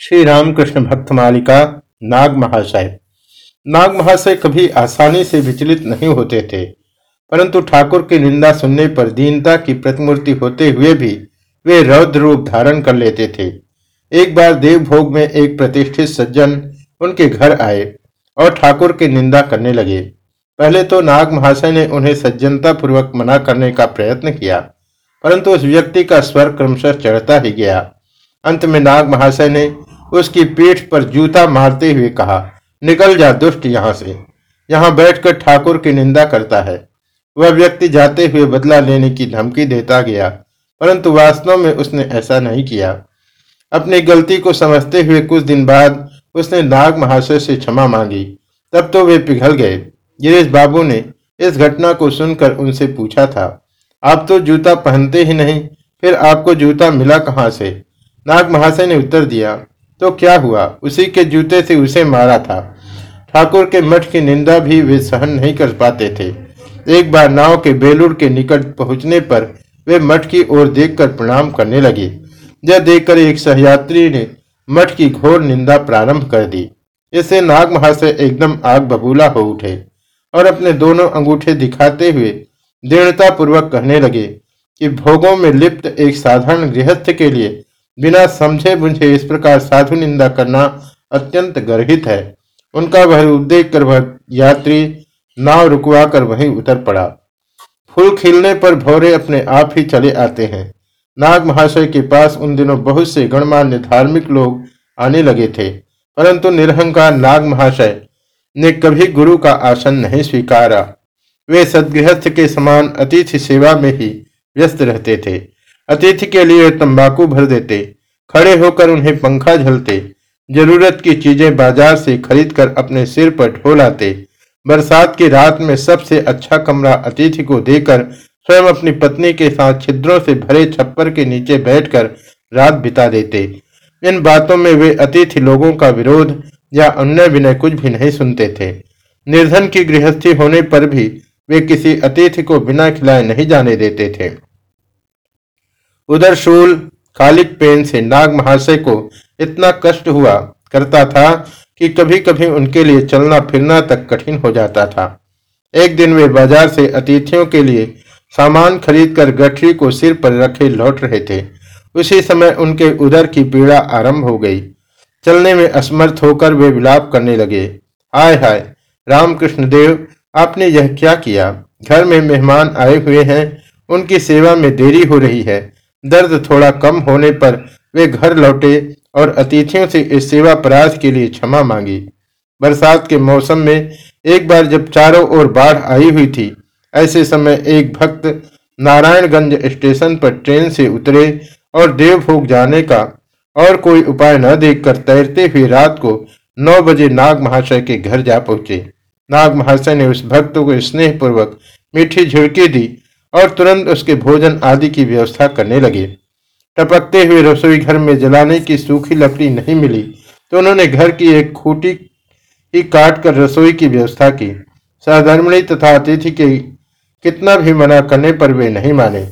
श्री रामकृष्ण भक्त मालिका नाग महाशय। नाग महाशय कभी आसानी से विचलित नहीं होते थे, परंतु ठाकुर की निंदा सुनने पर दीनता की प्रतिमूर्ति होते हुए भी वे रौद्र रूप धारण कर लेते थे। एक बार देवभोग में एक प्रतिष्ठित सज्जन उनके घर आए और ठाकुर की निंदा करने लगे। पहले तो नाग महाशय ने उन्हें सज्जनता पूर्वक मना करने का प्रयत्न किया, परंतु उस व्यक्ति का स्वर क्रमशः चढ़ता ही गया। अंत में नाग महाशय ने उसकी पीठ पर जूता मारते हुए कहा, निकल जा दुष्ट यहाँ से। यहाँ बैठकर ठाकुर की निंदा करता है। वह व्यक्ति जाते हुए बदला लेने की धमकी देता गया, परंतु वास्तव में उसने ऐसा नहीं किया। अपनी गलती को समझते हुए कुछ दिन बाद उसने नाग महाशय से क्षमा मांगी। तब तो वे पिघल गए। गिरीश बाबू ने इस घटना को सुनकर उनसे पूछा था, आप तो जूता पहनते ही नहीं, फिर आपको जूता मिला कहाँ से? नाग महाशय ने उत्तर दिया तो क्या हुआ? उसी के जूते से उसे मारा था। ठाकुर के मठ की निंदा भी वे सहन नहीं कर पाते थे। एक बार नाव के बेलूर के निकट पहुँचने पर वे मठ की ओर देखकर प्रणाम करने लगे। यह देखकर एक सहयात्री ने मठ की घोर निंदा प्रारंभ कर दी। इससे नाग महाशय एकदम आग बबूला हो उठे और अपने दोनों अंगूठे दिखाते हुए दृढ़ता पूर्वक कहने लगे कि भोगों में लिप्त एक साधारण गृहस्थ के लिए बिना समझे बुझे इस प्रकार साधु निंदा करना अत्यंत गर्हित है। उनका वह रूप देख कर वह यात्री नाव रुकवा कर वहीं उतर पड़ा। फूल खिलने पर भौरे अपने आप ही चले आते हैं। नाग महाशय के पास उन दिनों बहुत से गणमान्य धार्मिक लोग आने लगे थे, परंतु निरहंकार नाग महाशय ने कभी गुरु का आसन नहीं स्वीकारा। वे सदगृहस्थ के समान अतिथि सेवा में ही व्यस्त रहते थे। अतिथि के लिए तंबाकू भर देते, खड़े होकर उन्हें पंखा झलते, ज़रूरत की चीज़ें बाज़ार से खरीदकर अपने सिर पर ढोलाते बरसात की रात में सबसे अच्छा कमरा अतिथि को देकर स्वयं अपनी पत्नी के साथ छिद्रों से भरे छप्पर के नीचे बैठकर रात बिता देते। इन बातों में वे अतिथि लोगों का विरोध या अन्य विनय कुछ भी नहीं सुनते थे। निर्धन की गृहस्थी होने पर भी वे किसी अतिथि को बिना खिलाए नहीं जाने देते थे। उधर शूल, कालिक पेन से नाग महाशय को इतना कष्ट हुआ करता था कि कभी कभी उनके लिए चलना फिरना तक कठिन हो जाता था। एक दिन वे बाज़ार से अतिथियों के लिए सामान खरीदकर गठरी को सिर पर रखे लौट रहे थे। उसी समय उनके उदर की पीड़ा आरंभ हो गई। चलने में असमर्थ होकर वे विलाप करने लगे। हाय हाय, रामकृष्ण देव, आपने यह क्या किया? घर में मेहमान आए हुए हैं, उनकी सेवा में देरी हो रही है। दर्द थोड़ा कम होने पर वे घर लौटे और अतिथियों से इस सेवा पराध के लिए क्षमा मांगी। बरसात के मौसम में एक बार जब चारों ओर बाढ़ आई हुई थी, ऐसे समय एक भक्त नारायणगंज स्टेशन पर ट्रेन से उतरे और देवभोग जाने का और कोई उपाय न देखकर तैरते हुए रात को नौ बजे नाग महाशय के घर जा पहुँचे। नाग महाशय ने उस भक्त को स्नेह पूर्वक मीठी झिड़की दी और तुरंत उसके भोजन आदि की व्यवस्था करने लगे। टपकते हुए रसोई घर में जलाने की सूखी लकड़ी नहीं मिली तो उन्होंने घर की एक खूटी ही काट कर रसोई की व्यवस्था की। सहधर्मणी तथा अतिथि के कितना भी मना करने पर वे नहीं माने।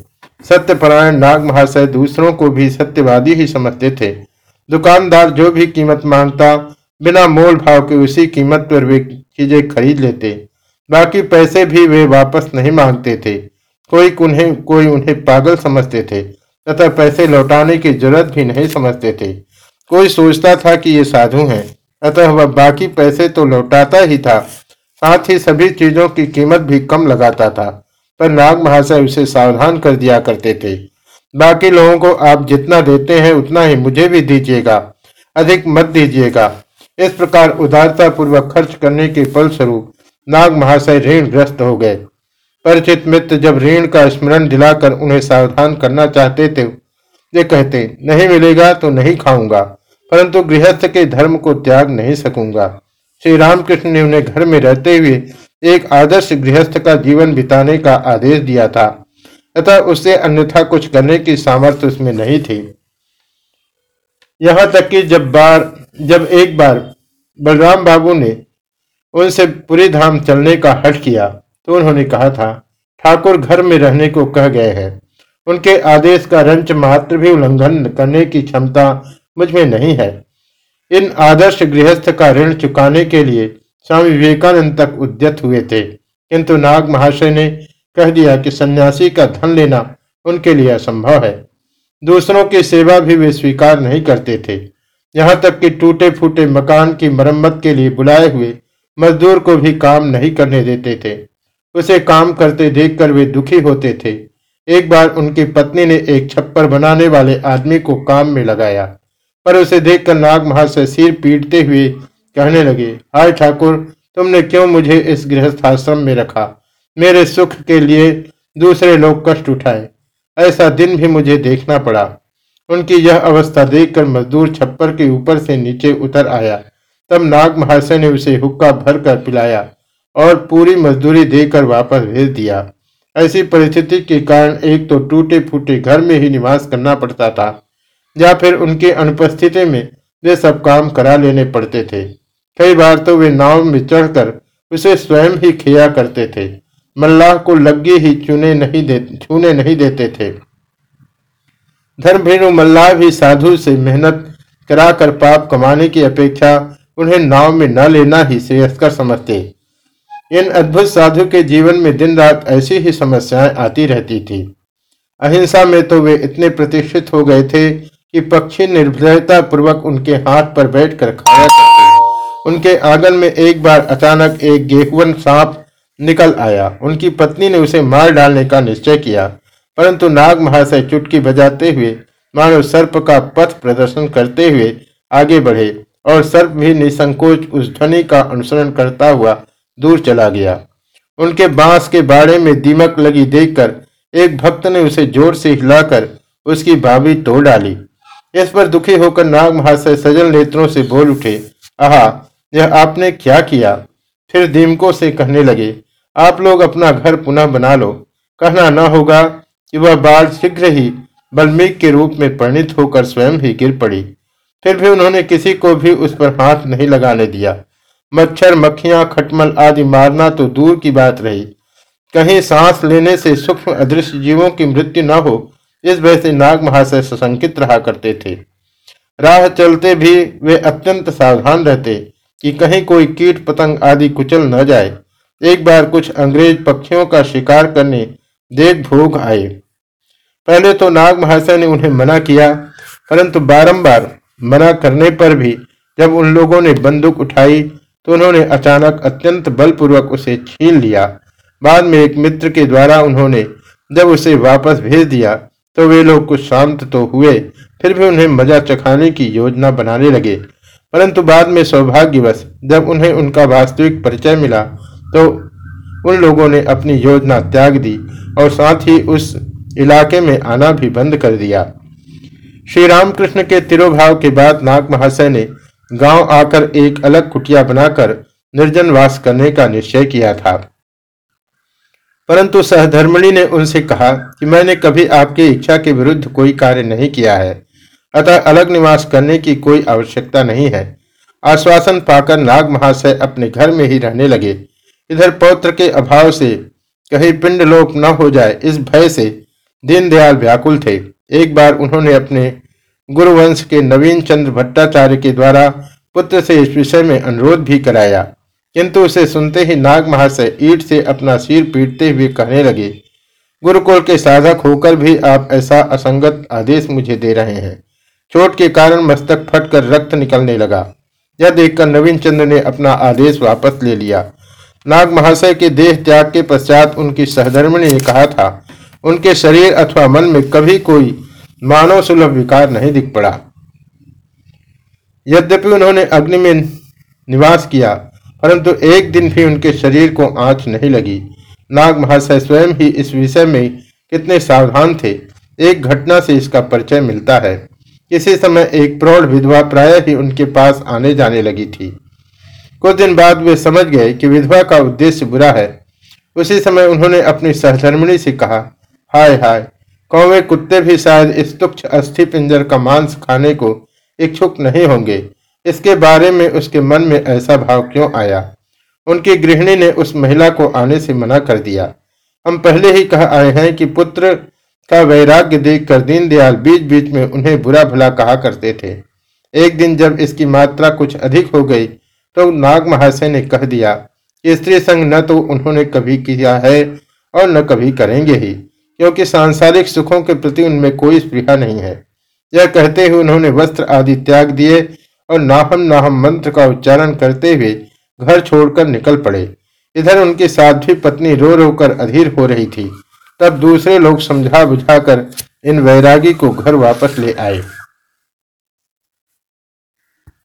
सत्यपरायण नाग महाशय दूसरों को भी सत्यवादी ही समझते थे। दुकानदार जो भी कीमत माँगता, बिना मोल भाव के उसी कीमत पर वे चीज़ें खरीद लेते। बाकी पैसे भी वे वापस नहीं मांगते थे। कोई उन्हें कोई उन्हें पागल समझते थे, तथा पैसे लौटाने की ज़रूरत भी नहीं समझते थे। कोई सोचता था कि ये साधु हैं, अतः वह बाकी पैसे तो लौटाता ही था, साथ ही सभी चीज़ों की कीमत भी कम लगाता था, पर नाग महाशय उसे सावधान कर दिया करते थे। बाकी लोगों को आप जितना देते हैं, उतना ही मुझे भी दीजिएगा, अधिक मत दीजिएगा। इस प्रकार उदारता पूर्वक खर्च करने के फलस्वरूप नाग महाशय ऋण ग्रस्त हो गए। परिचित मित्र जब ऋण का स्मरण दिलाकर उन्हें सावधान करना चाहते थे, वे कहते, नहीं मिलेगा तो नहीं खाऊँगा, परंतु गृहस्थ के धर्म को त्याग नहीं सकूँगा श्री रामकृष्ण ने उन्हें घर में रहते हुए एक आदर्श गृहस्थ का जीवन बिताने का आदेश दिया था, तथा उससे अन्यथा कुछ करने की सामर्थ्य उसमें नहीं थी। यहाँ तक कि जब बार, जब एक बार बलराम बाबू ने उनसे पूरी धाम चलने का हट किया तो उन्होंने कहा था, ठाकुर घर में रहने को कह गए हैं। उनके आदेश का रंच मात्र भी उल्लंघन करने की क्षमता मुझमें नहीं है। इन आदर्श गृहस्थ का ऋण चुकाने के लिए स्वामी विवेकानंद तक उद्यत हुए थे। किंतु नाग महाशय ने कह दिया कि सन्यासी का धन लेना उनके लिए असंभव है। दूसरों की सेवा भी वे स्वीकार नहीं करते थे। यहाँ तक कि टूटे फूटे मकान की मरम्मत के लिए बुलाए हुए मजदूर को भी काम नहीं करने देते थे। उसे काम करते देखकर वे दुखी होते थे। एक बार उनकी पत्नी ने एक छप्पर बनाने वाले आदमी को काम में लगाया, पर उसे देखकर नाग महाशय सिर पीटते हुए कहने लगे, हाय ठाकुर, तुमने क्यों मुझे इस गृहस्थाश्रम में रखा? मेरे सुख के लिए दूसरे लोग कष्ट उठाए। ऐसा दिन भी मुझे देखना पड़ा। उनकी यह अवस्था देखकर मजदूर छप्पर के ऊपर से नीचे उतर आया। तब नाग महाशय ने उसे हुक्का भर कर पिलाया। और पूरी मजदूरी देकर वापस भेज दिया। ऐसी परिस्थिति के कारण एक तो टूटे फूटे घर में ही निवास करना पड़ता था, या फिर उनके अनुपस्थिति में वे सब काम करा लेने पड़ते थे। कई बार तो वे नाव में चढ़कर उसे स्वयं ही खिया करते थे। मल्लाह को लग्गी ही चुने नहीं दे, छूने नहीं देते थे। धर्मभेनु मल्लाह भी साधु से मेहनत कराकर पाप कमाने की अपेक्षा उन्हें नाव में न लेना ही श्रेयस्कर समझते। इन अद्भुत साधु के जीवन में दिन रात ऐसी ही समस्याएँ आती रहती थी। अहिंसा में तो वे इतने प्रतिष्ठित हो गए थे कि पक्षी निर्भयता पूर्वक उनके हाथ पर बैठकर खाया करते। उनके आँगन में एक बार अचानक एक गेहवन सांप निकल आया। उनकी पत्नी ने उसे मार डालने का निश्चय किया, परंतु नाग महाशय चुटकी बजाते हुए मानव सर्प का पथ प्रदर्शन करते हुए आगे बढ़े और सर्प भी निसंकोच उस ध्वनि का अनुसरण करता हुआ दूर चला गया। उनके बाँस के बाड़े में दीमक लगी देखकर एक भक्त ने उसे ज़ोर से हिलाकर उसकी भाभी तोड़ डाली। इस पर दुखी होकर नाग महाशय सजल नेत्रों से बोल उठे, आहा, यह आपने क्या किया? फिर दीमकों से कहने लगे, आप लोग अपना घर पुनः बना लो। कहना न होगा कि वह बाढ़ शीघ्र ही बल्मीक के रूप में परिणित होकर स्वयं ही गिर पड़ी। फिर भी उन्होंने किसी को भी उस पर हाथ नहीं लगाने दिया। मच्छर, मक्खियाँ, खटमल आदि मारना तो दूर की बात रही। कहीं सांस लेने से सूक्ष्म अदृश्य जीवों की मृत्यु न हो, इस वजह से नाग महाशय सशंकित रहा करते थे। राह चलते भी वे अत्यंत सावधान रहते कि कहीं कोई कीट, पतंग आदि कुचल न जाए। एक बार कुछ अंग्रेज़ पक्षियों का शिकार करने देख भोग आए। पहले तो नाग महाशय ने उन्हें मना किया, परंतु बारंबार मना करने पर भी जब उन लोगों ने बंदूक उठाई तो उन्होंने अचानक अत्यंत बलपूर्वक उसे छीन लिया। बाद में एक मित्र के द्वारा उन्होंने जब उसे वापस भेज दिया तो वे लोग कुछ शांत तो हुए, फिर भी उन्हें मज़ा चखाने की योजना बनाने लगे। परंतु बाद में सौभाग्यवश जब उन्हें उनका वास्तविक परिचय मिला तो उन लोगों ने अपनी योजना त्याग दी और साथ ही उस इलाके में आना भी बंद कर दिया। श्री रामकृष्ण के तिरोभाव के बाद नाग महाशय ने गाँव आकर एक अलग कुटिया बनाकर निर्जन वास करने का निश्चय किया था। परंतु सहधर्मणी ने उनसे कहा कि मैंने कभी आपकी इच्छा के विरुद्ध कोई कार्य नहीं किया है, अतः अलग निवास करने की कोई आवश्यकता नहीं है। आश्वासन पाकर नाग महाशय अपने घर में ही रहने लगे। इधर पौत्र के अभाव से कहीं पिंड लोप न हो जाए, इस भय से दीनदयाल व्याकुल थे। एक बार उन्होंने अपने गुरुवंश के नवीन चंद्र भट्टाचार्य के द्वारा पुत्र से इस विषय में अनुरोध भी कराया। किंतु उसे सुनते ही नाग महाशय ईट से अपना सिर पीटते हुए कहने लगे, गुरुकुल के साधक होकर भी आप ऐसा असंगत आदेश मुझे दे रहे हैं। चोट के कारण मस्तक फटकर रक्त निकलने लगा। यह देखकर नवीन चंद्र ने अपना आदेश वापस ले लिया। नाग महाशय के देह त्याग के पश्चात उनकी सहधर्मिणी ने कहा था, उनके शरीर अथवा मन में कभी कोई मानव सुलभ विकार नहीं दिख पड़ा। यद्यपि उन्होंने अग्नि में निवास किया, परंतु एक दिन भी उनके शरीर को आँच नहीं लगी। नाग महाशय स्वयं ही इस विषय में कितने सावधान थे। एक घटना से इसका परिचय मिलता है। किसी समय एक प्रौढ़ विधवा प्राय ही उनके पास आने जाने लगी थी। कुछ दिन बाद वे समझ गए कि विधवा का उद्देश्य बुरा है। उसी समय उन्होंने अपनी सहधर्मिणी से कहा, हाय हाय कौवे कुत्ते भी शायद इस तुक्ष अस्थि पिंजर का मांस खाने को इच्छुक नहीं होंगे। इसके बारे में उसके मन में ऐसा भाव क्यों आया? उनकी गृहिणी ने उस महिला को आने से मना कर दिया। हम पहले ही कह आए हैं कि पुत्र का वैराग्य देखकर दीनदयाल बीच बीच में उन्हें बुरा भला कहा करते थे। एक दिन जब इसकी मात्रा कुछ अधिक हो गई तो नाग महाशय ने कह दिया स्त्री संग न तो उन्होंने कभी किया है और न कभी करेंगे ही। क्योंकि सांसारिक सुखों के प्रति उनमें कोई स्प्रिया नहीं है। यह कहते हुए उन्होंने वस्त्र आदि त्याग दिए और नाहम नाहम मंत्र का उच्चारण करते हुए घर छोड़कर निकल पड़े। इधर उनकी साध्वी पत्नी रो रो कर अधीर हो रही थी। तब दूसरे लोग समझा बुझाकर इन वैरागी को घर वापस ले आए।